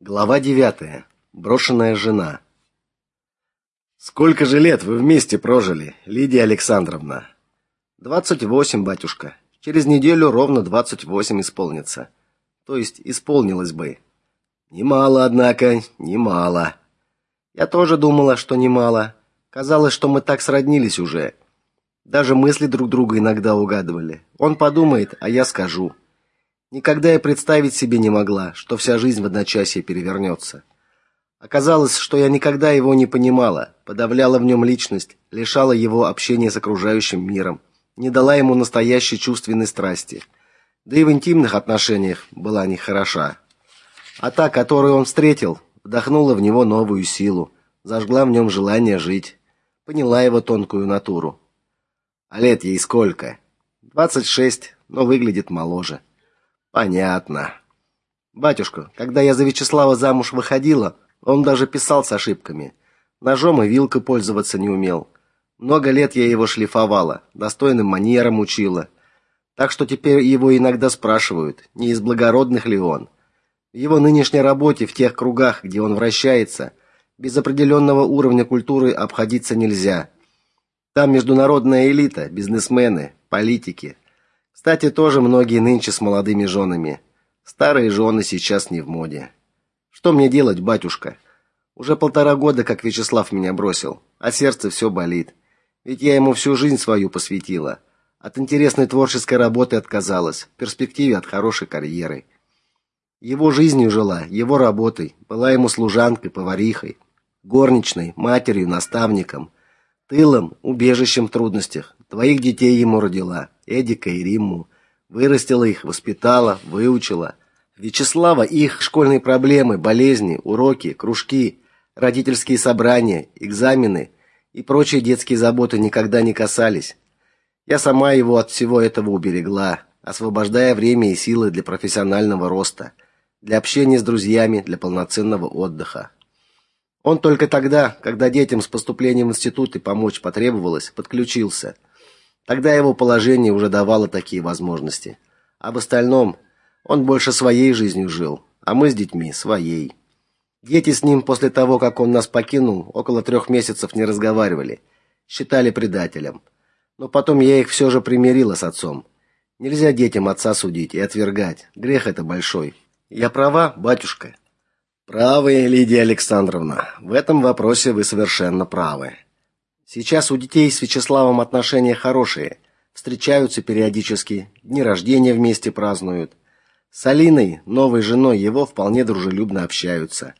Глава 9. Брошенная жена. Сколько же лет вы вместе прожили, Лидия Александровна? «Двадцать восемь, батюшка. Через неделю ровно двадцать восемь исполнится. То есть исполнилось бы. Немало, однако, немало. Я тоже думала, что немало. Казалось, что мы так сроднились уже. Даже мысли друг друга иногда угадывали. Он подумает, а я скажу. Никогда я представить себе не могла, что вся жизнь в одночасье перевернется. Оказалось, что я никогда его не понимала, подавляла в нем личность, лишала его общения с окружающим миром, не дала ему настоящей чувственной страсти. Да и в интимных отношениях была не хороша. А та, которую он встретил, вдохнула в него новую силу, зажгла в нем желание жить, поняла его тонкую натуру. А лет ей сколько? Двадцать шесть, но выглядит моложе. Понятно. Батюшка, когда я за Вячеслава замуж выходила, он даже писал с ошибками. Ножом и вилкой пользоваться не умел. Много лет я его шлифовала, достойным манерам учила. Так что теперь его иногда спрашивают, не из благородных ли он. В его нынешней работе в тех кругах, где он вращается, без определенного уровня культуры обходиться нельзя. Там международная элита, бизнесмены, политики – кстати, тоже многие нынче с молодыми женами. Старые жены сейчас не в моде. Что мне делать, батюшка? Уже полтора года, как Вячеслав меня бросил, а сердце все болит. Ведь я ему всю жизнь свою посвятила. От интересной творческой работы отказалась, в перспективе от хорошей карьеры. Его жизнью жила, его работой, была ему служанкой, поварихой, горничной, матерью, наставником, тылом, убежищем в трудностях. Твоих детей ему родила. Эдика и Римму, вырастила их, воспитала, выучила. Вячеслава их школьные проблемы, болезни, уроки, кружки, родительские собрания, экзамены и прочие детские заботы никогда не касались. Я сама его от всего этого уберегла, освобождая время и силы для профессионального роста, для общения с друзьями, для полноценного отдыха. Он только тогда, когда детям с поступлением в институт и помочь потребовалось, подключился – Тогда его положение уже давало такие возможности. В остальном он больше своей жизнью жил, а мы с детьми своей. Дети с ним после того, как он нас покинул, около трех месяцев не разговаривали, считали предателем. Но потом я их все же примирила с отцом. Нельзя детям отца судить и отвергать. Грех это большой. Я права, батюшка. Правы, Лидия Александровна. В этом вопросе вы совершенно правы. Сейчас у детей с Вячеславом отношения хорошие. Встречаются периодически, дни рождения вместе празднуют. С Алиной, новой женой его, вполне дружелюбно общаются.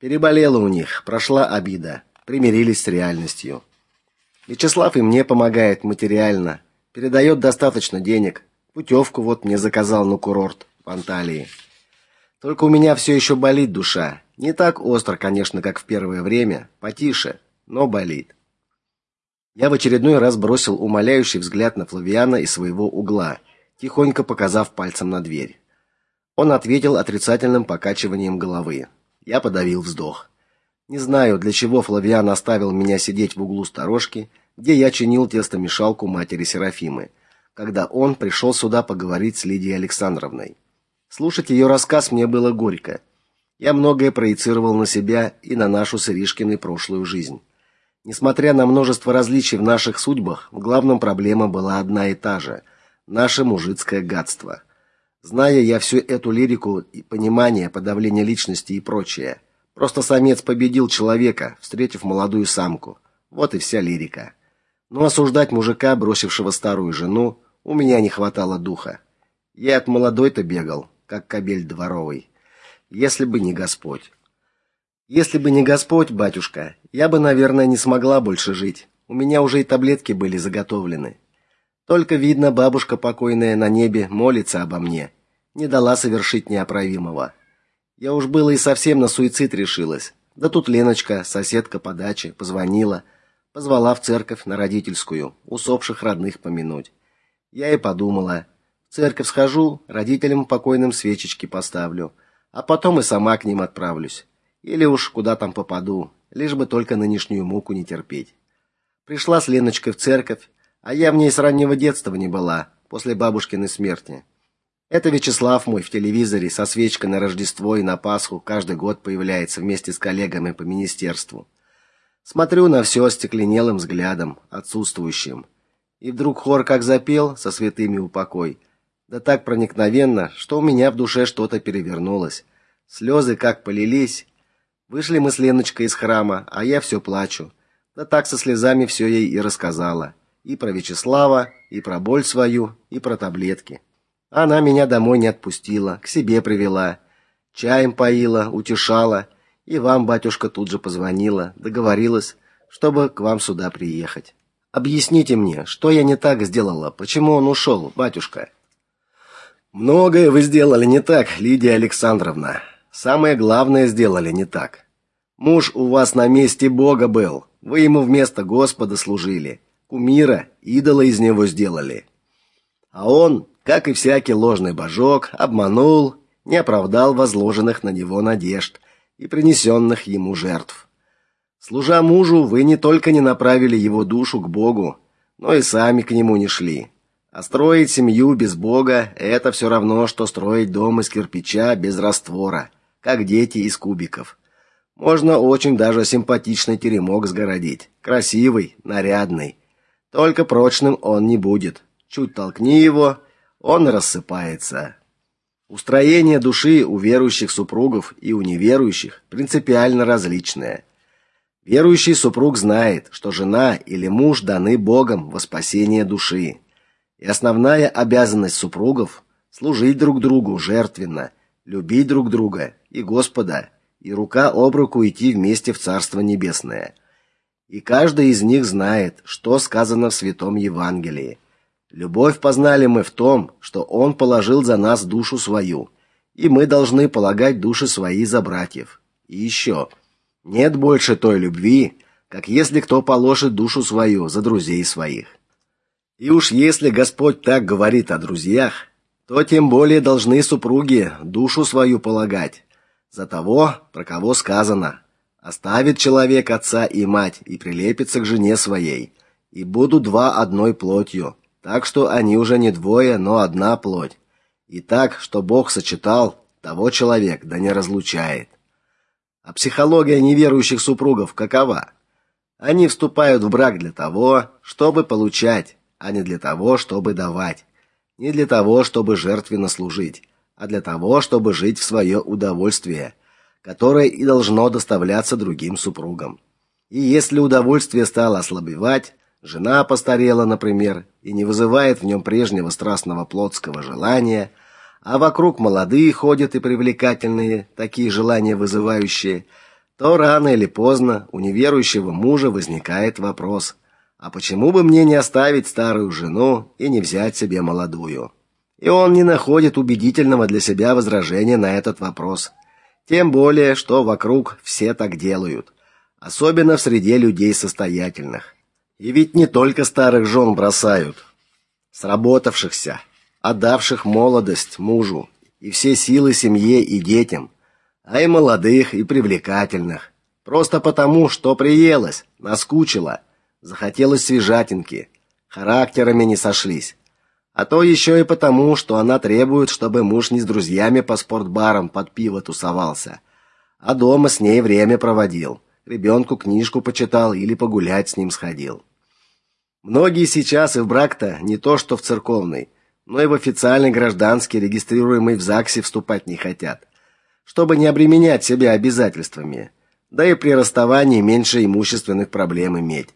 Переболела у них, прошла обида, примирились с реальностью. Вячеслав и мне помогает материально, передает достаточно денег. Путевку вот мне заказал на курорт в Анталии. Только у меня все еще болит душа. Не так остро, конечно, как в первое время, потише, но болит. Я в очередной раз бросил умоляющий взгляд на Флавиана из своего угла, тихонько показав пальцем на дверь. Он ответил отрицательным покачиванием головы. Я подавил вздох. Не знаю, для чего Флавиан оставил меня сидеть в углу сторожки, где я чинил тестомешалку матери Серафимы, когда он пришел сюда поговорить с Лидией Александровной. Слушать ее рассказ мне было горько. Я многое проецировал на себя и на нашу с Иришкиной прошлую жизнь. Несмотря на множество различий в наших судьбах, главным проблема была одна и та же наше мужицкое гадство. Зная я всю эту лирику и понимание подавления личности и прочее, просто самец победил человека, встретив молодую самку. Вот и вся лирика. Но осуждать мужика, бросившего старую жену, у меня не хватало духа. Я от молодой-то бегал, как кобель дворовый. Если бы не Господь. Если бы не Господь, батюшка, я бы, наверное, не смогла больше жить. У меня уже и таблетки были заготовлены. Только видно, бабушка покойная на небе молится обо мне, не дала совершить неоправимого. Я уж было и совсем на суицид решилась. Да тут Леночка, соседка по даче, позвонила, позвала в церковь на родительскую, усопших родных помянуть. Я и подумала, в церковь схожу, родителям покойным свечечки поставлю, а потом и сама к ним отправлюсь. Или уж куда там попаду, лишь бы только нынешнюю муку не терпеть. Пришла с Леночкой в церковь, а я в ней с раннего детства не была, после бабушкиной смерти. Это Вячеслав мой в телевизоре со свечкой на Рождество и на Пасху каждый год появляется вместе с коллегами по министерству. Смотрю на все остекленелым взглядом, отсутствующим. И вдруг хор как запел со святыми упокой. Да так проникновенно, что у меня в душе что-то перевернулось. Слезы как полились. Вышли мы с Леночкой из храма, а я все плачу. Да так со слезами все ей и рассказала. И про Вячеслава, и про боль свою, и про таблетки. Она меня домой не отпустила, к себе привела, чаем поила, утешала, и вам, батюшка, тут же позвонила, договорилась, чтобы к вам сюда приехать. Объясните мне, что я не так сделала? Почему он ушел, батюшка? Многое вы сделали не так, Лидия Александровна. Самое главное сделали не так. Муж у вас на месте Бога был. Вы ему вместо Господа служили. Кумира, идола из него сделали. А он как и всякий ложный божок, обманул, не оправдал возложенных на него надежд и принесенных ему жертв. Служа мужу, вы не только не направили его душу к Богу, но и сами к нему не шли. А строить семью без Бога это все равно что строить дом из кирпича без раствора, как дети из кубиков. Можно очень даже симпатичный теремок сгородить, красивый, нарядный. Только прочным он не будет. Чуть толкни его, он рассыпается. Устроение души у верующих супругов и у неверующих принципиально различное. Верующий супруг знает, что жена или муж даны Богом во спасение души. И основная обязанность супругов служить друг другу жертвенно, любить друг друга и Господа, и рука об руку идти вместе в Царство небесное. И каждый из них знает, что сказано в Святом Евангелии. Любовь познали мы в том, что он положил за нас душу свою, и мы должны полагать души свои за братьев. И еще нет больше той любви, как если кто положит душу свою за друзей своих. И уж если Господь так говорит о друзьях, то тем более должны супруги душу свою полагать за того, про кого сказано: оставит человек отца и мать и прилепится к жене своей, и будут два одной плотью. Так что они уже не двое, но одна плоть. И так, что Бог сочетал, того человек да не разлучает. А психология неверующих супругов какова? Они вступают в брак для того, чтобы получать, а не для того, чтобы давать. Не для того, чтобы жертвенно служить, а для того, чтобы жить в свое удовольствие, которое и должно доставляться другим супругам. И если удовольствие стало ослабевать, Жена постарела, например, и не вызывает в нем прежнего страстного плотского желания, а вокруг молодые ходят и привлекательные, такие желания вызывающие, то рано или поздно у неверующего мужа возникает вопрос: а почему бы мне не оставить старую жену и не взять себе молодую? И он не находит убедительного для себя возражения на этот вопрос. Тем более, что вокруг все так делают, особенно в среде людей состоятельных. И ведь не только старых жен бросают, сработавшихся, отдавших молодость мужу и все силы семье и детям, а и молодых и привлекательных, просто потому, что приелось, наскучило, захотелось свежатинки, характерами не сошлись. А то еще и потому, что она требует, чтобы муж не с друзьями по спортбарам под пиво тусовался, а дома с ней время проводил ребенку книжку почитал или погулять с ним сходил. Многие сейчас и в брак-то не то, что в церковный, но и в официальный гражданский, регистрируемый в ЗАГСе, вступать не хотят, чтобы не обременять себя обязательствами, да и при расставании меньше имущественных проблем иметь.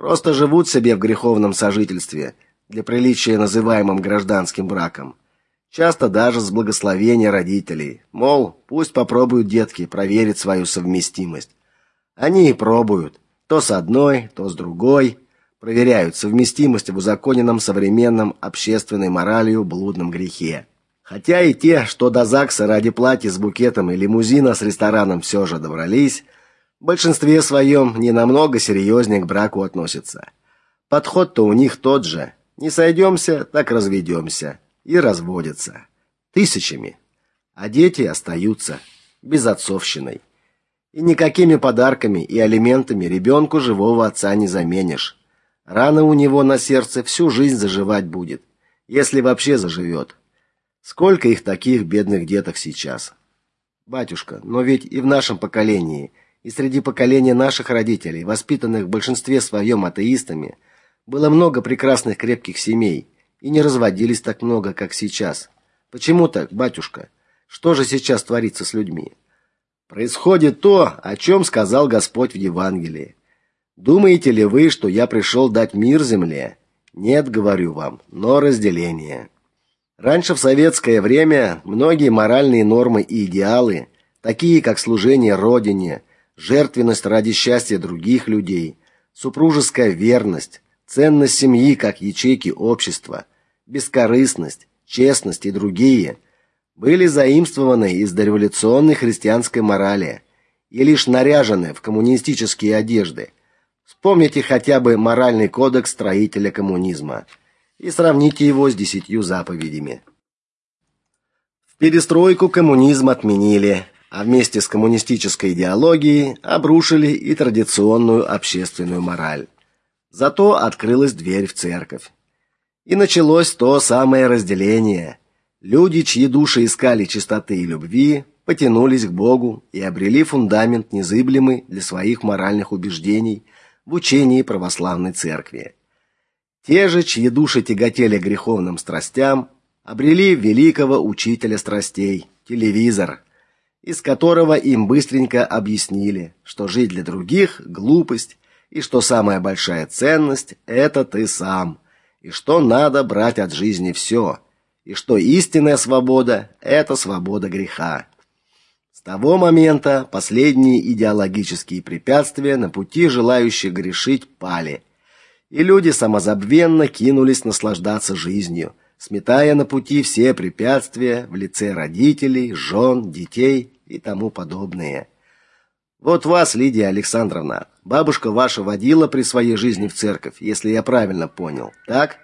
Просто живут себе в греховном сожительстве, для приличия называемым гражданским браком. Часто даже с благословения родителей. Мол, пусть попробуют детки проверить свою совместимость. Они и пробуют, то с одной, то с другой, проверяют совместимость в узаконенном современном общественной моралью блудном грехе. Хотя и те, что до ЗАГСа ради платья с букетом и лимузина с рестораном все же добрались, в большинстве своем не намного серьезнее к браку относятся. Подход-то у них тот же: не сойдемся, так разведемся и разводятся тысячами. А дети остаются без отцовщиной. И никакими подарками и алиментами ребенку живого отца не заменишь. Рана у него на сердце всю жизнь заживать будет, если вообще заживет. Сколько их таких бедных деток сейчас? Батюшка, но ведь и в нашем поколении, и среди поколения наших родителей, воспитанных в большинстве своем атеистами, было много прекрасных крепких семей, и не разводились так много, как сейчас. Почему так, батюшка? Что же сейчас творится с людьми? Происходит то, о чем сказал Господь в Евангелии. Думаете ли вы, что я пришел дать мир земле? Нет, говорю вам, но разделение. Раньше в советское время многие моральные нормы и идеалы, такие как служение родине, жертвенность ради счастья других людей, супружеская верность, ценность семьи как ячейки общества, бескорыстность, честность и другие – были заимствованы из дореволюционной христианской морали и лишь наряжены в коммунистические одежды. Вспомните хотя бы моральный кодекс строителя коммунизма и сравните его с десятью заповедями. В перестройку коммунизм отменили, а вместе с коммунистической идеологией обрушили и традиционную общественную мораль. Зато открылась дверь в церковь. И началось то самое разделение – Люди, чьи души искали чистоты и любви, потянулись к Богу и обрели фундамент незыблемый для своих моральных убеждений в учении православной церкви. Те же, чьи души тяготели греховным страстям, обрели великого учителя страстей телевизор, из которого им быстренько объяснили, что жить для других глупость, и что самая большая ценность это ты сам, и что надо брать от жизни все – и что истинная свобода это свобода греха. С того момента последние идеологические препятствия на пути желающих грешить пали, и люди самозабвенно кинулись наслаждаться жизнью, сметая на пути все препятствия в лице родителей, жен, детей и тому подобное. Вот вас, Лидия Александровна, бабушка ваша водила при своей жизни в церковь, если я правильно понял. Так?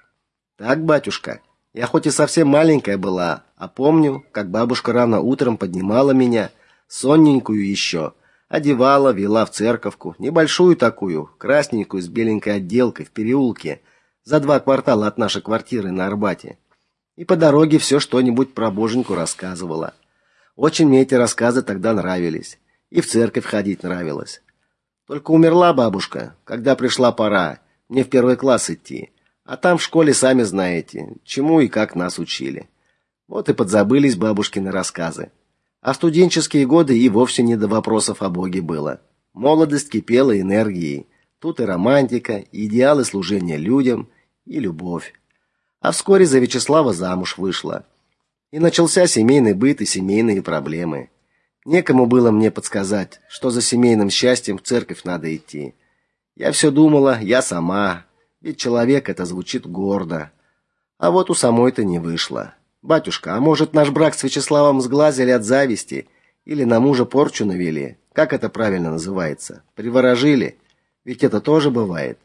Так, батюшка. Я хоть и совсем маленькая была, а помню, как бабушка рано утром поднимала меня, сонненькую еще, одевала, вела в церковку, небольшую такую, красненькую с беленькой отделкой в переулке, за два квартала от нашей квартиры на Арбате. И по дороге все что-нибудь про боженьку рассказывала. Очень мне эти рассказы тогда нравились, и в церковь ходить нравилось. Только умерла бабушка, когда пришла пора мне в первый класс идти. А там в школе сами знаете, чему и как нас учили. Вот и подзабылись бабушкины рассказы. А студенческие годы и вовсе не до вопросов о Боге было. Молодость кипела энергией. Тут и романтика, и идеалы служения людям, и любовь. А вскоре за Вячеслава замуж вышла. И начался семейный быт и семейные проблемы. Некому было мне подсказать, что за семейным счастьем в церковь надо идти. Я все думала, я сама, ведь человек это звучит гордо. А вот у самой-то не вышло. Батюшка, а может, наш брак с Вячеславом сглазили от зависти или на мужа порчу навели? Как это правильно называется? Приворожили? Ведь это тоже бывает.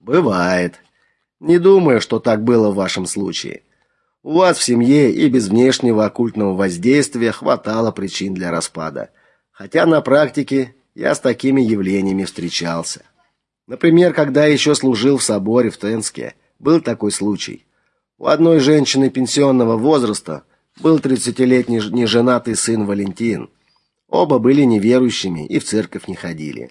Бывает. Не думаю, что так было в вашем случае. У вас в семье и без внешнего оккультного воздействия хватало причин для распада. Хотя на практике я с такими явлениями встречался. Например, когда еще служил в соборе в Тенске, был такой случай. У одной женщины пенсионного возраста был 30-летний неженатый сын Валентин. Оба были неверующими и в церковь не ходили.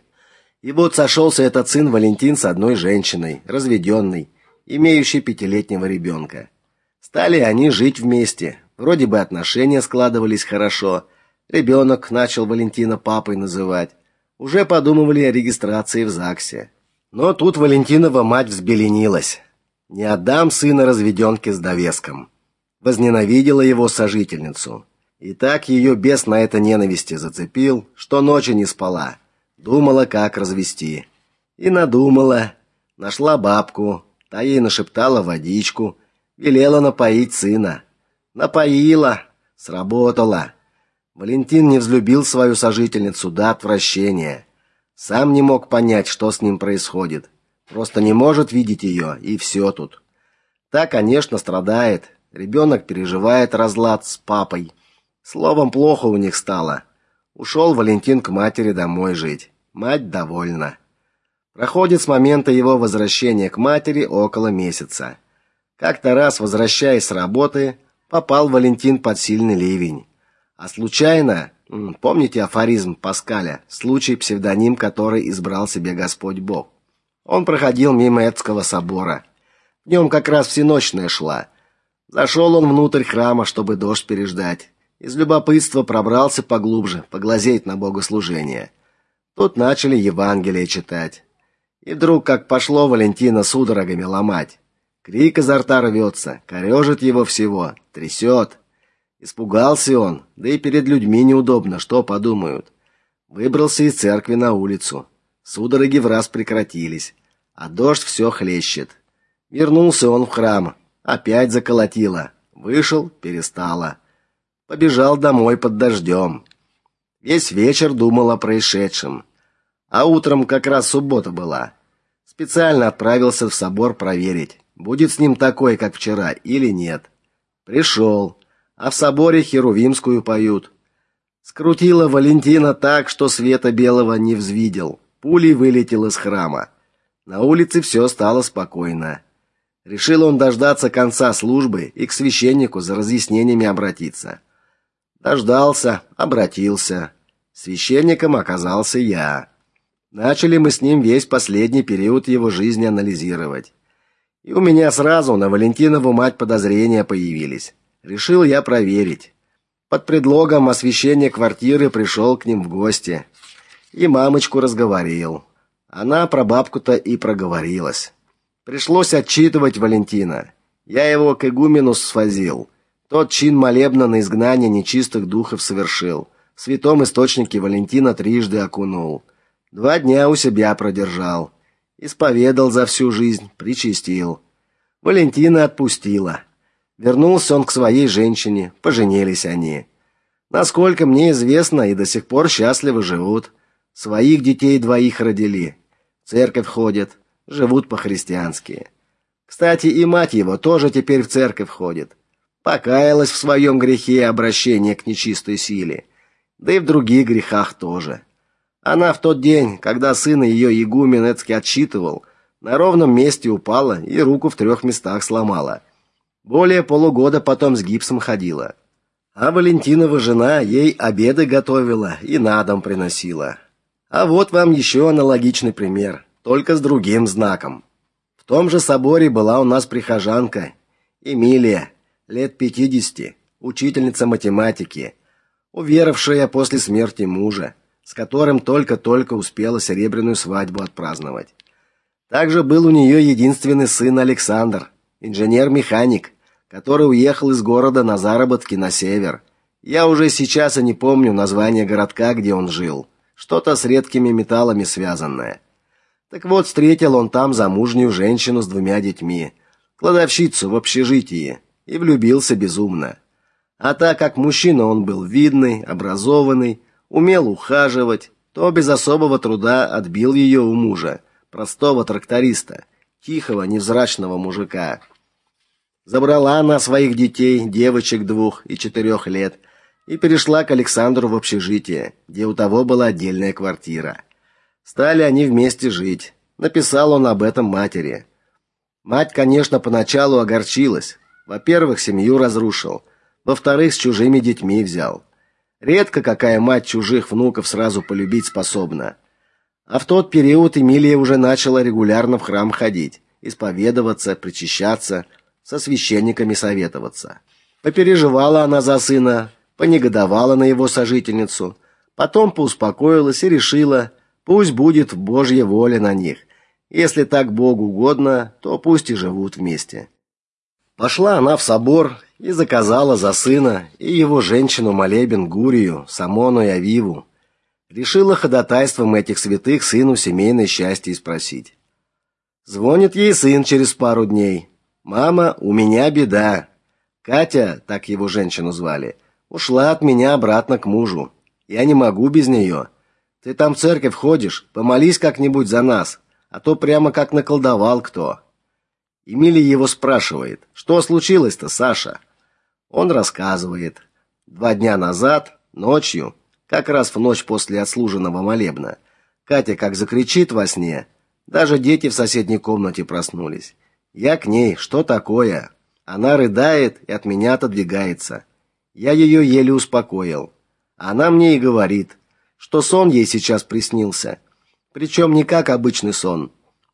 И вот сошелся этот сын Валентин с одной женщиной, разведенной, имеющей пятилетнего ребенка. Стали они жить вместе. Вроде бы отношения складывались хорошо. Ребенок начал Валентина папой называть. Уже подумывали о регистрации в ЗАГСе. Но тут Валентинова мать взбеленилась. Не отдам сына разведенке с довеском. Возненавидела его сожительницу. И так ее бес на это ненависти зацепил, что ночи не спала. Думала, как развести. И надумала. Нашла бабку, та ей нашептала водичку, велела напоить сына. Напоила, сработала. Валентин не взлюбил свою сожительницу до отвращения. Сам не мог понять, что с ним происходит. Просто не может видеть ее, и все тут. Та, конечно, страдает. Ребенок переживает разлад с папой. Словом, плохо у них стало. Ушел Валентин к матери домой жить. Мать довольна. Проходит с момента его возвращения к матери около месяца. Как-то раз, возвращаясь с работы, попал Валентин под сильный ливень. А случайно, помните афоризм Паскаля, случай псевдоним, который избрал себе Господь Бог. Он проходил мимо Эцкого собора. Днем как раз всеночная шла. Зашел он внутрь храма, чтобы дождь переждать. Из любопытства пробрался поглубже, поглазеть на богослужение. Тут начали Евангелие читать. И вдруг как пошло Валентина судорогами ломать. Крик изо рта рвется, корежит его всего, трясет. Испугался он, да и перед людьми неудобно, что подумают. Выбрался из церкви на улицу. Судороги в раз прекратились, а дождь все хлещет. Вернулся он в храм, опять заколотило. Вышел, перестало. Побежал домой под дождем. Весь вечер думал о происшедшем. А утром как раз суббота была. Специально отправился в собор проверить, будет с ним такой, как вчера, или нет. Пришел, а в соборе Херувимскую поют. Скрутила Валентина так, что света белого не взвидел. Пулей вылетел из храма. На улице все стало спокойно. Решил он дождаться конца службы и к священнику за разъяснениями обратиться. Дождался, обратился. Священником оказался я. Начали мы с ним весь последний период его жизни анализировать. И у меня сразу на Валентинову мать подозрения появились. Решил я проверить. Под предлогом освещения квартиры пришел к ним в гости. И мамочку разговорил. Она про бабку-то и проговорилась. Пришлось отчитывать Валентина. Я его к игумену свозил. Тот чин молебна на изгнание нечистых духов совершил. В святом источнике Валентина трижды окунул. Два дня у себя продержал. Исповедал за всю жизнь, причастил. Валентина отпустила. Вернулся он к своей женщине, поженились они. Насколько мне известно, и до сих пор счастливо живут. Своих детей двоих родили. В церковь ходят, живут по-христиански. Кстати, и мать его тоже теперь в церковь ходит. Покаялась в своем грехе и обращении к нечистой силе. Да и в других грехах тоже. Она в тот день, когда сына ее игумен Эцкий отчитывал, на ровном месте упала и руку в трех местах сломала. Более полугода потом с гипсом ходила. А Валентинова жена ей обеды готовила и на дом приносила. А вот вам еще аналогичный пример, только с другим знаком. В том же соборе была у нас прихожанка Эмилия, лет 50, учительница математики, уверовавшая после смерти мужа с которым только-только успела серебряную свадьбу отпраздновать. Также был у нее единственный сын Александр, инженер-механик, который уехал из города на заработки на север. Я уже сейчас и не помню название городка, где он жил. Что-то с редкими металлами связанное. Так вот, встретил он там замужнюю женщину с двумя детьми, кладовщицу в общежитии, и влюбился безумно. А так как мужчина он был видный, образованный, умел ухаживать, то без особого труда отбил ее у мужа, простого тракториста, тихого, невзрачного мужика. Забрала она своих детей, девочек двух и четырех лет, и перешла к Александру в общежитие, где у того была отдельная квартира. Стали они вместе жить. Написал он об этом матери. Мать, конечно, поначалу огорчилась. Во-первых, семью разрушил, во-вторых, с чужими детьми взял. Редко какая мать чужих внуков сразу полюбить способна. А в тот период Эмилия уже начала регулярно в храм ходить, исповедоваться, причащаться, со священниками советоваться. Попереживала она за сына, понегодовала на его сожительницу, потом поуспокоилась и решила, пусть будет Божья воля на них. Если так Богу угодно, то пусть и живут вместе. Пошла она в собор и заказала за сына и его женщину молебен Гурию, Самону и Авиву. Решила ходатайством этих святых сыну семейное счастье спросить. Звонит ей сын через пару дней. Мама, у меня беда. Катя, так его женщину звали, ушла от меня обратно к мужу. Я не могу без нее. Ты там в церковь ходишь, помолись как-нибудь за нас, а то прямо как наколдовал кто. Эмилия его спрашивает: "Что случилось-то, Саша?" Он рассказывает. Два дня назад, ночью, как раз в ночь после отслуженного молебна, Катя как закричит во сне, даже дети в соседней комнате проснулись. Я к ней: "Что такое?" Она рыдает и от меня отодвигается. Я ее еле успокоил. Она мне и говорит, что сон ей сейчас приснился. Причем не как обычный сон,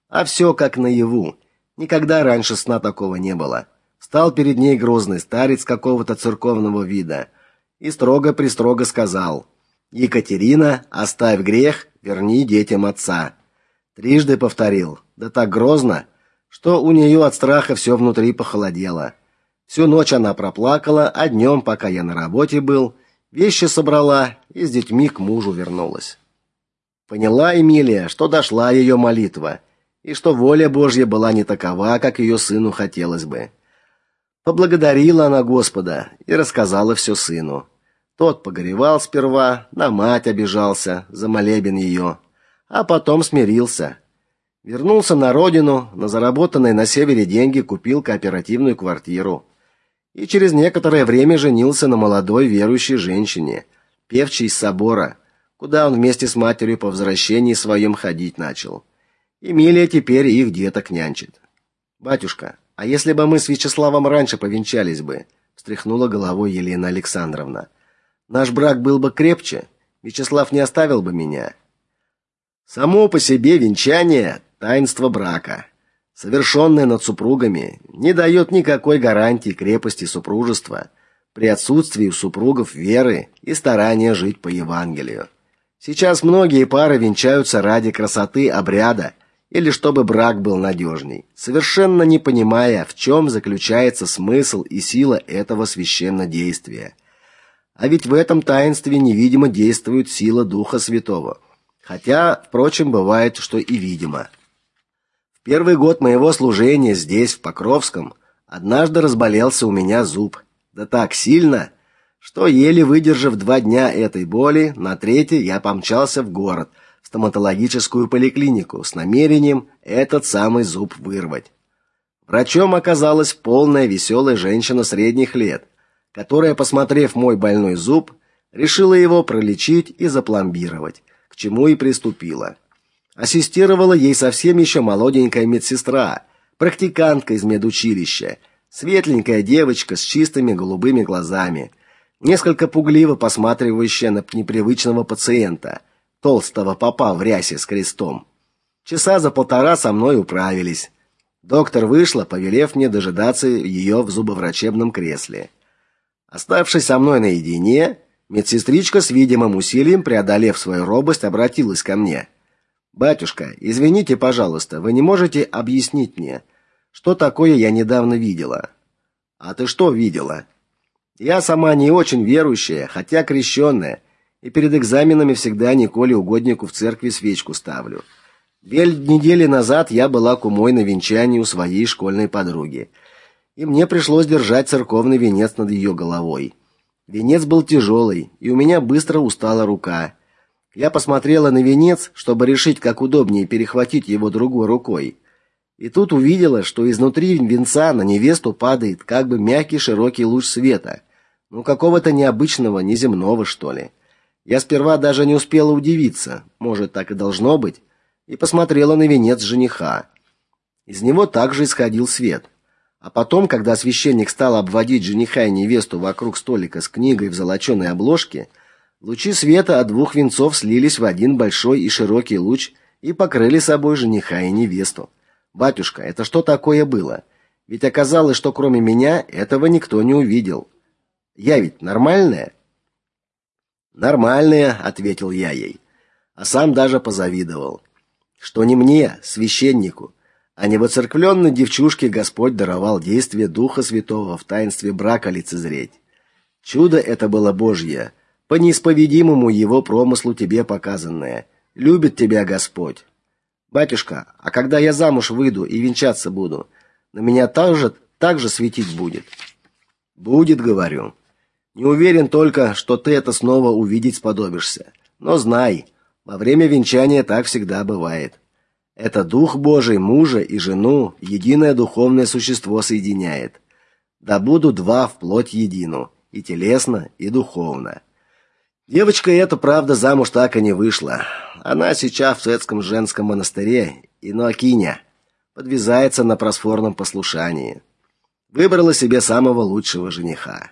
а все как наяву. Никогда раньше сна такого не было. Стал перед ней грозный старец какого-то церковного вида и строго-престрого сказал: "Екатерина, оставь грех, верни детям отца". Трижды повторил, да так грозно, что у нее от страха все внутри похолодело. Всю ночь она проплакала, а днем, пока я на работе был, вещи собрала и с детьми к мужу вернулась. Поняла Эмилия, что дошла ее молитва, и что воля Божья была не такова, как ее сыну хотелось бы. Поблагодарила она Господа и рассказала все сыну. Тот погоревал сперва, на мать обижался за молебен ее, а потом смирился. Вернулся на родину, на заработанные на севере деньги купил кооперативную квартиру. И через некоторое время женился на молодой верующей женщине, певчей из собора, куда он вместе с матерью по возвращении своем ходить начал. Эмилия теперь их деток нянчит. Батюшка, а если бы мы с Вячеславом раньше повенчались бы, встряхнула головой Елена Александровна. Наш брак был бы крепче, Вячеслав не оставил бы меня. Само по себе венчание таинство брака, совершенное над супругами, не дает никакой гарантии крепости супружества при отсутствии у супругов веры и старания жить по Евангелию. Сейчас многие пары венчаются ради красоты обряда или чтобы брак был надежней, совершенно не понимая, в чем заключается смысл и сила этого священнодействия. А ведь в этом таинстве невидимо действует сила Духа Святого. Хотя, впрочем, бывает, что и видимо. В первый год моего служения здесь, в Покровском, однажды разболелся у меня зуб. Да так сильно, что еле выдержав два дня этой боли, на третий я помчался в город – стоматологическую поликлинику с намерением этот самый зуб вырвать. Врачом оказалась полная веселая женщина средних лет, которая, посмотрев мой больной зуб, решила его пролечить и запломбировать, к чему и приступила. Ассистировала ей совсем еще молоденькая медсестра, практикантка из медучилища, светленькая девочка с чистыми голубыми глазами, несколько пугливо посматривающая на непривычного пациента – толстого попа в рясе с крестом. Часа за полтора со мной управились. Доктор вышла, повелев мне дожидаться ее в зубоврачебном кресле. Оставшись со мной наедине, медсестричка с видимым усилием, преодолев свою робость, обратилась ко мне. Батюшка, извините, пожалуйста, вы не можете объяснить мне, что такое я недавно видела? А ты что видела? Я сама не очень верующая, хотя крещенная, и перед экзаменами всегда Николе угоднику в церкви свечку ставлю. Две недели назад я была кумой на венчании у своей школьной подруги, и мне пришлось держать церковный венец над ее головой. Венец был тяжелый, и у меня быстро устала рука. Я посмотрела на венец, чтобы решить, как удобнее перехватить его другой рукой. И тут увидела, что изнутри венца на невесту падает как бы мягкий широкий луч света, ну какого-то необычного, неземного, что ли. Я сперва даже не успела удивиться, может, так и должно быть, и посмотрела на венец жениха. Из него также исходил свет. А потом, когда священник стал обводить жениха и невесту вокруг столика с книгой в золоченой обложке, лучи света от двух венцов слились в один большой и широкий луч и покрыли собой жениха и невесту. Батюшка, это что такое было? Ведь оказалось, что кроме меня этого никто не увидел. Я ведь нормальная? Нормальные, ответил я ей, а сам даже позавидовал, что не мне, священнику, а не воцерквленной девчушке Господь даровал действие Духа Святого в таинстве брака лицезреть. Чудо это было Божье, по неисповедимому его промыслу тебе показанное. Любит тебя Господь. Батюшка, а когда я замуж выйду и венчаться буду, на меня также так же светить будет. Будет, говорю. Не уверен только, что ты это снова увидеть сподобишься. Но знай, во время венчания так всегда бывает. Это дух Божий мужа и жену, единое духовное существо соединяет. Да будут два в плоть едину, и телесно, и духовно. Девочка эта, правда, замуж так и не вышла. Она сейчас в светском женском монастыре, Иноакиня, подвязается на просфорном послушании. Выбрала себе самого лучшего жениха.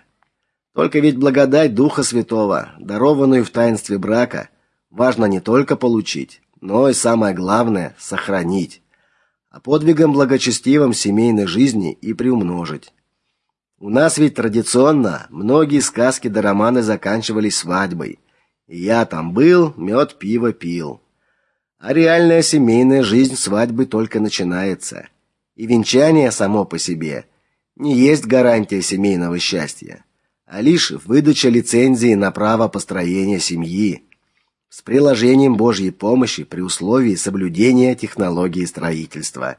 Только ведь благодать Духа Святого, дарованную в таинстве брака, важно не только получить, но и самое главное сохранить, а подвигом благочестивым семейной жизни и приумножить. У нас ведь традиционно многие сказки да романы заканчивались свадьбой. И я там был, мед, пиво пил. А реальная семейная жизнь свадьбы только начинается. И венчание само по себе не есть гарантия семейного счастья, а лишь выдача лицензии на право построения семьи с приложением Божьей помощи при условии соблюдения технологии строительства.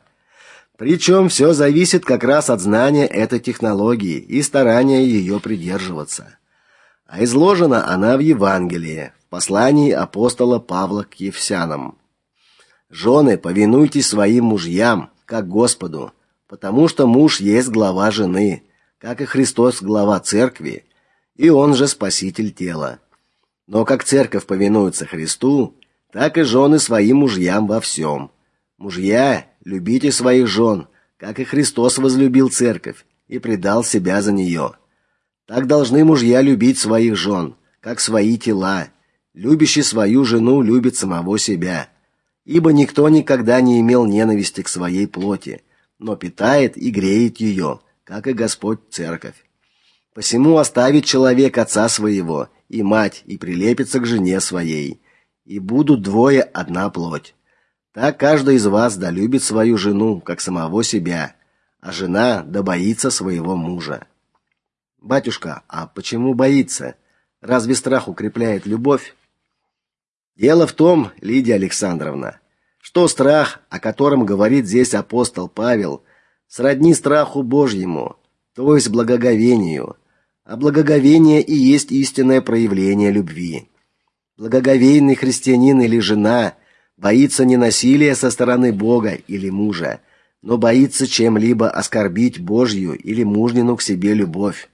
Причем все зависит как раз от знания этой технологии и старания ее придерживаться. А изложена она в Евангелии, в послании апостола Павла к Ефесянам. Жены, повинуйтесь своим мужьям, как Господу, потому что муж есть глава жены, как и Христос глава церкви, и он же спаситель тела. Но как церковь повинуется Христу, так и жены своим мужьям во всем. Мужья, любите своих жен, как и Христос возлюбил церковь и предал себя за нее. Так должны мужья любить своих жен, как свои тела. Любящий свою жену любит самого себя. Ибо никто никогда не имел ненависти к своей плоти, но питает и греет ее, как и Господь церковь. Посему оставит человек отца своего и мать и прилепится к жене своей, и будут двое одна плоть. Так каждый из вас да любит свою жену, как самого себя, а жена да боится своего мужа. Батюшка, а почему боится? Разве страх укрепляет любовь? Дело в том, Лидия Александровна, что страх, о котором говорит здесь апостол Павел, сродни страху Божьему, то есть благоговению, а благоговение и есть истинное проявление любви. Благоговейный христианин или жена боится не насилия со стороны Бога или мужа, но боится чем-либо оскорбить Божью или мужнину к себе любовь,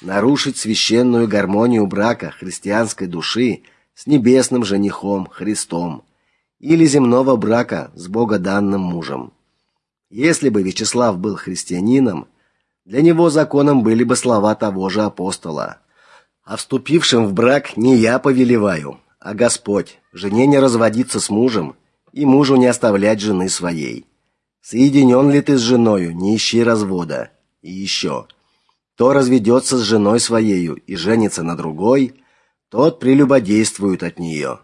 нарушить священную гармонию брака христианской души с небесным женихом Христом или земного брака с богоданным мужем. Если бы Вячеслав был христианином, для него законом были бы слова того же апостола: "А вступившим в брак не я повелеваю, а Господь: жене не разводиться с мужем, и мужу не оставлять жены своей. Соединен ли ты с женою, не ищи развода". И еще: "Кто разведется с женой своей и женится на другой, тот прелюбодействует от нее».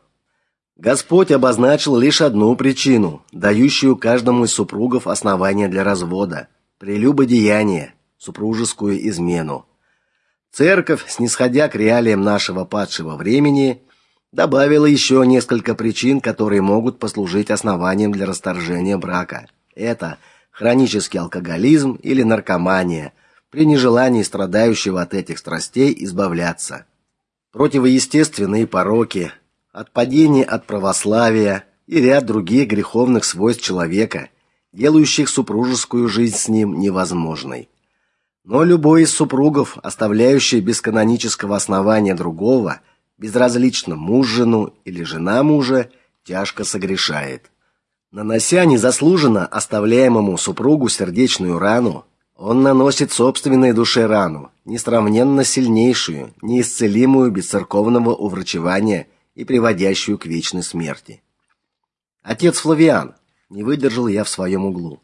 Господь обозначил лишь одну причину, дающую каждому из супругов основание для развода прелюбодеяние супружескую измену. Церковь, снисходя к реалиям нашего падшего времени, добавила еще несколько причин, которые могут послужить основанием для расторжения брака. Это хронический алкоголизм или наркомания, при нежелании страдающего от этих страстей избавляться. Противоестественные пороки, отпадение от православия и ряд других греховных свойств человека, делающих супружескую жизнь с ним невозможной. Но любой из супругов, оставляющий без канонического основания другого, безразлично муж жену или жена мужа, тяжко согрешает. Нанося незаслуженно оставляемому супругу сердечную рану, он наносит собственной душе рану, несравненно сильнейшую, неисцелимую без церковного уврачевания и приводящую к вечной смерти. Отец Флавиан, не выдержал я в своем углу.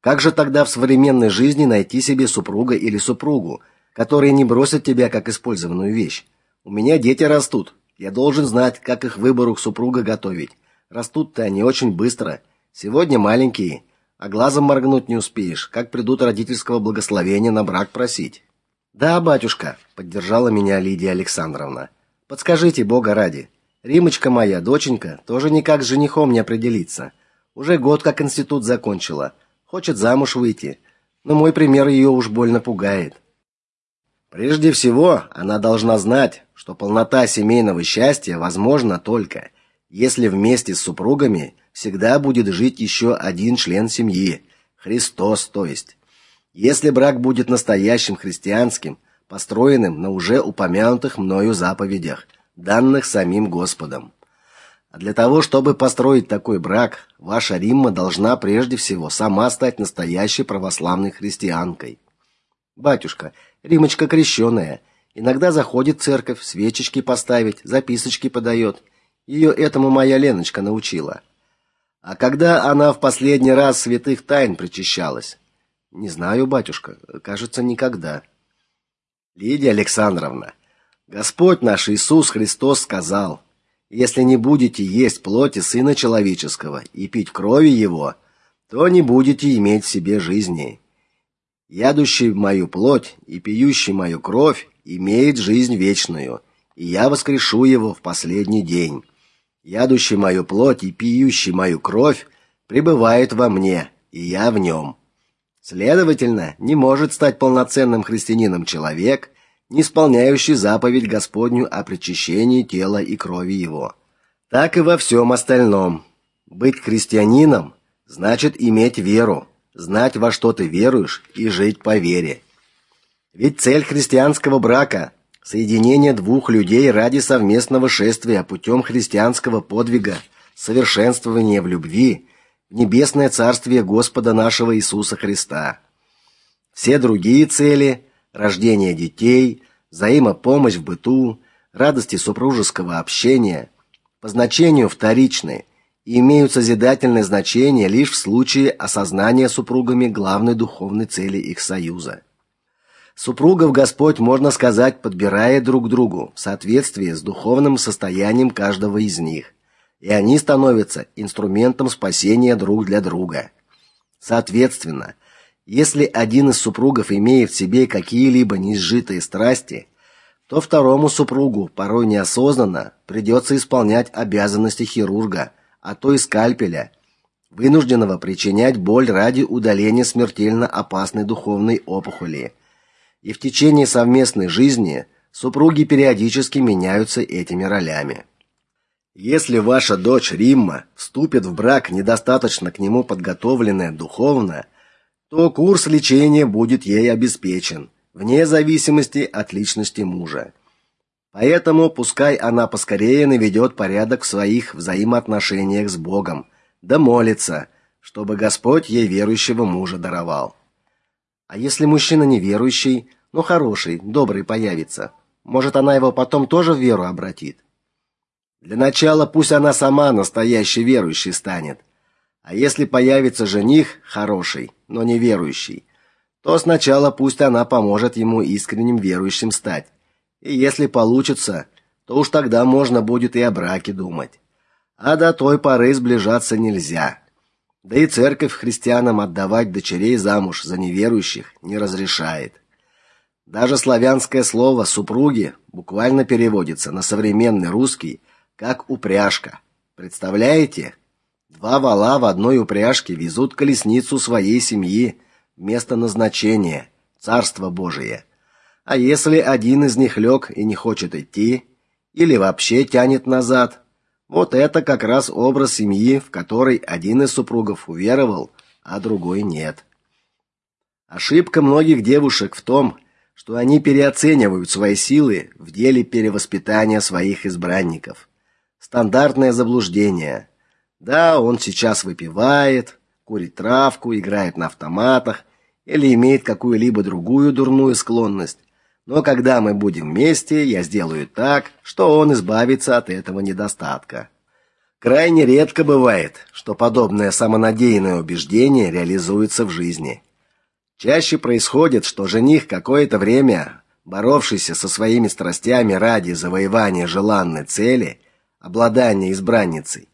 Как же тогда в современной жизни найти себе супруга или супругу, которые не бросят тебя как использованную вещь? У меня дети растут. Я должен знать, как их выбору супруга готовить. Растут-то они очень быстро. Сегодня маленькие, а глазом моргнуть не успеешь, как придут родительского благословения на брак просить. Да, батюшка, поддержала меня Лидия Александровна. Подскажите, Бога ради. Римочка моя, доченька, тоже никак с женихом не определиться. Уже год как институт закончила хочет замуж выйти, но мой пример ее уж больно пугает. Прежде всего, она должна знать, что полнота семейного счастья возможна только если вместе с супругами всегда будет жить еще один член семьи Христос, то есть. Если брак будет настоящим христианским, построенным на уже упомянутых мною заповедях, данных самим Господом. А для того, чтобы построить такой брак, ваша Римма должна прежде всего сама стать настоящей православной христианкой. Батюшка, Римочка крещеная, иногда заходит в церковь, свечечки поставить, записочки подает. Ее этому моя Леночка научила. А когда она в последний раз святых тайн причащалась? Не знаю, батюшка, кажется, никогда. Лидия Александровна, Господь наш Иисус Христос сказал: "Если не будете есть плоти сына человеческого и пить крови его, то не будете иметь в себе жизни. Ядущий мою плоть и пьющий мою кровь имеет жизнь вечную, и я воскрешу его в последний день. Ядущий мою плоть и пьющий мою кровь пребывает во мне, и я в нем. Следовательно, не может стать полноценным христианином человек, не исполняющий заповедь Господню о причащении тела и крови его. Так и во всем остальном. Быть христианином значит иметь веру, знать, во что ты веруешь и жить по вере. Ведь цель христианского брака соединение двух людей ради совместного шествия путем христианского подвига, совершенствования в любви в небесное царствие Господа нашего Иисуса Христа. Все другие цели рождение детей, взаимопомощь в быту, радости супружеского общения по значению вторичны и имеют созидательное значение лишь в случае осознания супругами главной духовной цели их союза. Супругов Господь, можно сказать, подбирает друг к другу в соответствии с духовным состоянием каждого из них, и они становятся инструментом спасения друг для друга. Соответственно, если один из супругов имеет в себе какие-либо неизжитые страсти, то второму супругу порой неосознанно придется исполнять обязанности хирурга, а то и скальпеля, вынужденного причинять боль ради удаления смертельно опасной духовной опухоли. И в течение совместной жизни супруги периодически меняются этими ролями. Если ваша дочь Римма вступит в брак недостаточно к нему подготовленная духовно, то курс лечения будет ей обеспечен, вне зависимости от личности мужа. Поэтому пускай она поскорее наведет порядок в своих взаимоотношениях с Богом, да молится, чтобы Господь ей верующего мужа даровал. А если мужчина неверующий, но хороший, добрый появится, может, она его потом тоже в веру обратит? Для начала пусть она сама настоящей верующей станет, а если появится жених хороший, но не верующий, то сначала пусть она поможет ему искренним верующим стать. И если получится, то уж тогда можно будет и о браке думать. А до той поры сближаться нельзя. Да и церковь христианам отдавать дочерей замуж за неверующих не разрешает. Даже славянское слово супруги буквально переводится на современный русский как упряжка. Представляете? Два вала в одной упряжке везут колесницу своей семьи, место назначения Царство Божие. А если один из них лег и не хочет идти, или вообще тянет назад, вот это как раз образ семьи, в которой один из супругов уверовал, а другой нет. Ошибка многих девушек в том, что они переоценивают свои силы в деле перевоспитания своих избранников. Стандартное заблуждение. Да, он сейчас выпивает, курит травку, играет на автоматах или имеет какую-либо другую дурную склонность. Но когда мы будем вместе, я сделаю так, что он избавится от этого недостатка. Крайне редко бывает, что подобное самонадеянное убеждение реализуется в жизни. Чаще происходит, что жених какое-то время, боровшийся со своими страстями ради завоевания желанной цели, обладания избранницей,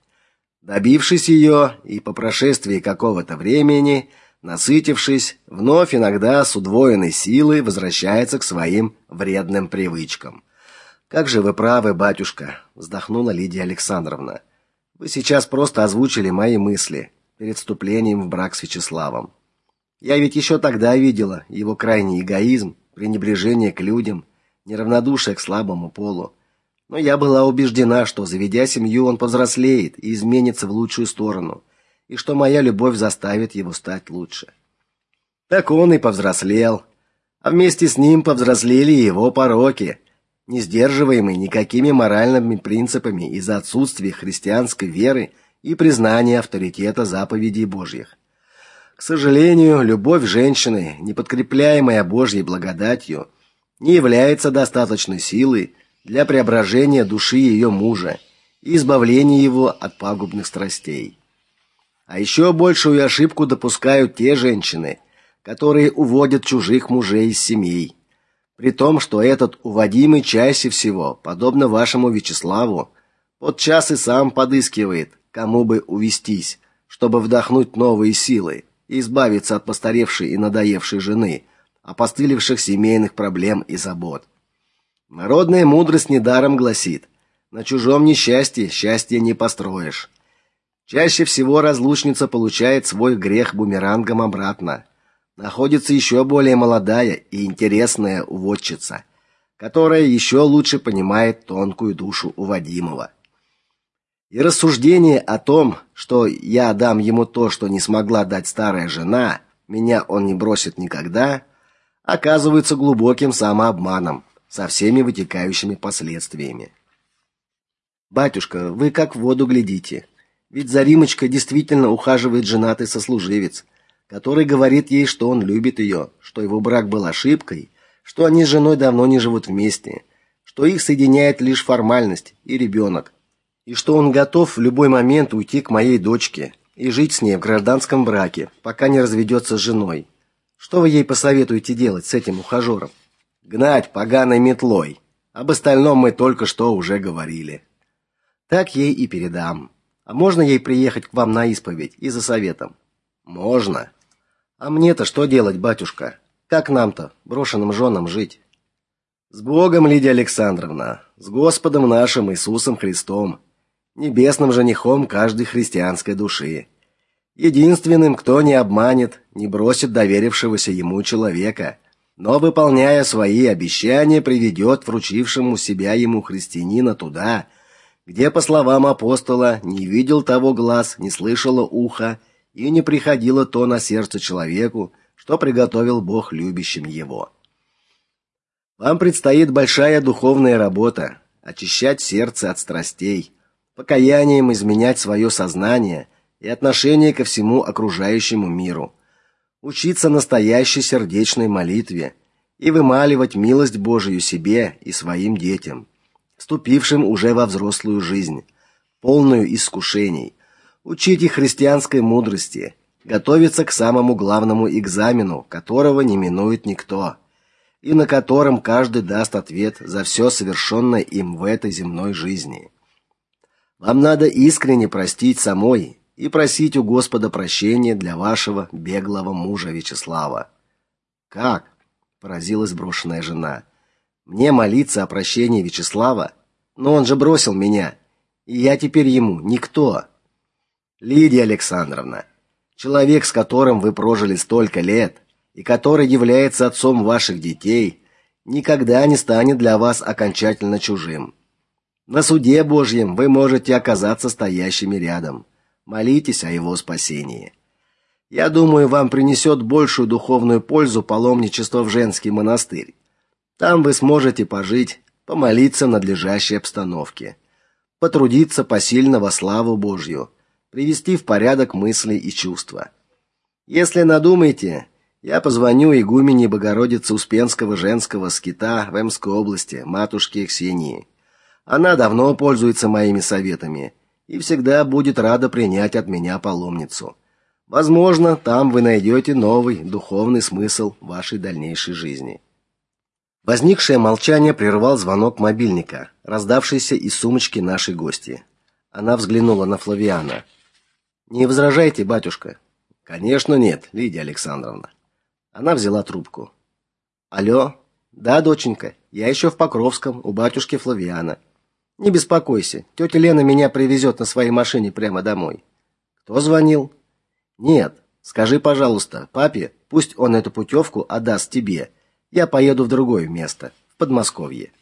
Добившись ее и по прошествии какого-то времени, насытившись, вновь иногда с удвоенной силой возвращается к своим вредным привычкам. Как же вы правы, батюшка, вздохнула Лидия Александровна. Вы сейчас просто озвучили мои мысли перед вступлением в брак с Вячеславом. Я ведь еще тогда видела его крайний эгоизм, пренебрежение к людям, неравнодушие к слабому полу. Но я была убеждена, что заведя семью, он повзрослеет и изменится в лучшую сторону, и что моя любовь заставит его стать лучше. Так он и повзрослел, а вместе с ним повзрослели и его пороки, не сдерживаемые никакими моральными принципами из-за отсутствия христианской веры и признания авторитета заповедей Божьих. К сожалению, любовь женщины, не подкрепляемая Божьей благодатью, не является достаточной силой для преображения души ее мужа и избавления его от пагубных страстей. А еще большую ошибку допускают те женщины, которые уводят чужих мужей из семей. При том, что этот уводимый чаще всего, подобно вашему Вячеславу, подчас и сам подыскивает, кому бы увестись, чтобы вдохнуть новые силы и избавиться от постаревшей и надоевшей жены, опостылевших семейных проблем и забот. Народная мудрость недаром гласит: на чужом несчастье счастье не построишь. Чаще всего разлучница получает свой грех бумерангом обратно. Находится еще более молодая и интересная уводчица, которая еще лучше понимает тонкую душу уводимого. И рассуждение о том, что я дам ему то, что не смогла дать старая жена, меня он не бросит никогда, оказывается глубоким самообманом со всеми вытекающими последствиями. Батюшка, вы как в воду глядите. Ведь за Римочкой действительно ухаживает женатый сослуживец, который говорит ей, что он любит ее, что его брак был ошибкой, что они с женой давно не живут вместе, что их соединяет лишь формальность и ребенок, и что он готов в любой момент уйти к моей дочке и жить с ней в гражданском браке, пока не разведется с женой. Что вы ей посоветуете делать с этим ухажером? Гнать поганой метлой. Об остальном мы только что уже говорили. Так ей и передам. А можно ей приехать к вам на исповедь и за советом? Можно. А мне-то что делать, батюшка? Как нам-то, брошенным женам, жить? С Богом, Лидия Александровна, с Господом нашим Иисусом Христом небесным женихом каждой христианской души. Единственным, кто не обманет, не бросит доверившегося ему человека, но выполняя свои обещания, приведет вручившему себя ему христианина туда, где, по словам апостола, не видел того глаз, не слышало ухо и не приходило то на сердце человеку, что приготовил Бог любящим его. Вам предстоит большая духовная работа очищать сердце от страстей, покаянием изменять свое сознание и отношение ко всему окружающему миру, учиться настоящей сердечной молитве и вымаливать милость Божию себе и своим детям, вступившим уже во взрослую жизнь, полную искушений, учить их христианской мудрости, готовиться к самому главному экзамену, которого не минует никто, и на котором каждый даст ответ за все совершенное им в этой земной жизни. Вам надо искренне простить самой и просить у Господа прощения для вашего беглого мужа Вячеслава. Как? поразилась брошенная жена. Мне молиться о прощении Вячеслава? Но он же бросил меня, и я теперь ему никто. Лидия Александровна, человек, с которым вы прожили столько лет и который является отцом ваших детей, никогда не станет для вас окончательно чужим. На суде Божьем вы можете оказаться стоящими рядом. Молитесь о его спасении. Я думаю, вам принесет большую духовную пользу паломничество в женский монастырь. Там вы сможете пожить, помолиться в надлежащей обстановке, потрудиться посильно во славу Божью, привести в порядок мысли и чувства. Если надумаете, я позвоню игумене Богородицы Успенского женского скита в Эмской области, матушке Ксении. Она давно пользуется моими советами и всегда будет рада принять от меня паломницу. Возможно, там вы найдете новый духовный смысл вашей дальнейшей жизни. Возникшее молчание прервал звонок мобильника, раздавшийся из сумочки нашей гости. Она взглянула на Флавиана. Не возражайте, батюшка. Конечно, нет, Лидия Александровна. Она взяла трубку. Алло. Да, доченька. Я еще в Покровском у батюшки Флавиана. Не беспокойся, тетя Лена меня привезет на своей машине прямо домой. Кто звонил? Нет. Скажи, пожалуйста, папе, пусть он эту путевку отдаст тебе. Я поеду в другое место, в Подмосковье.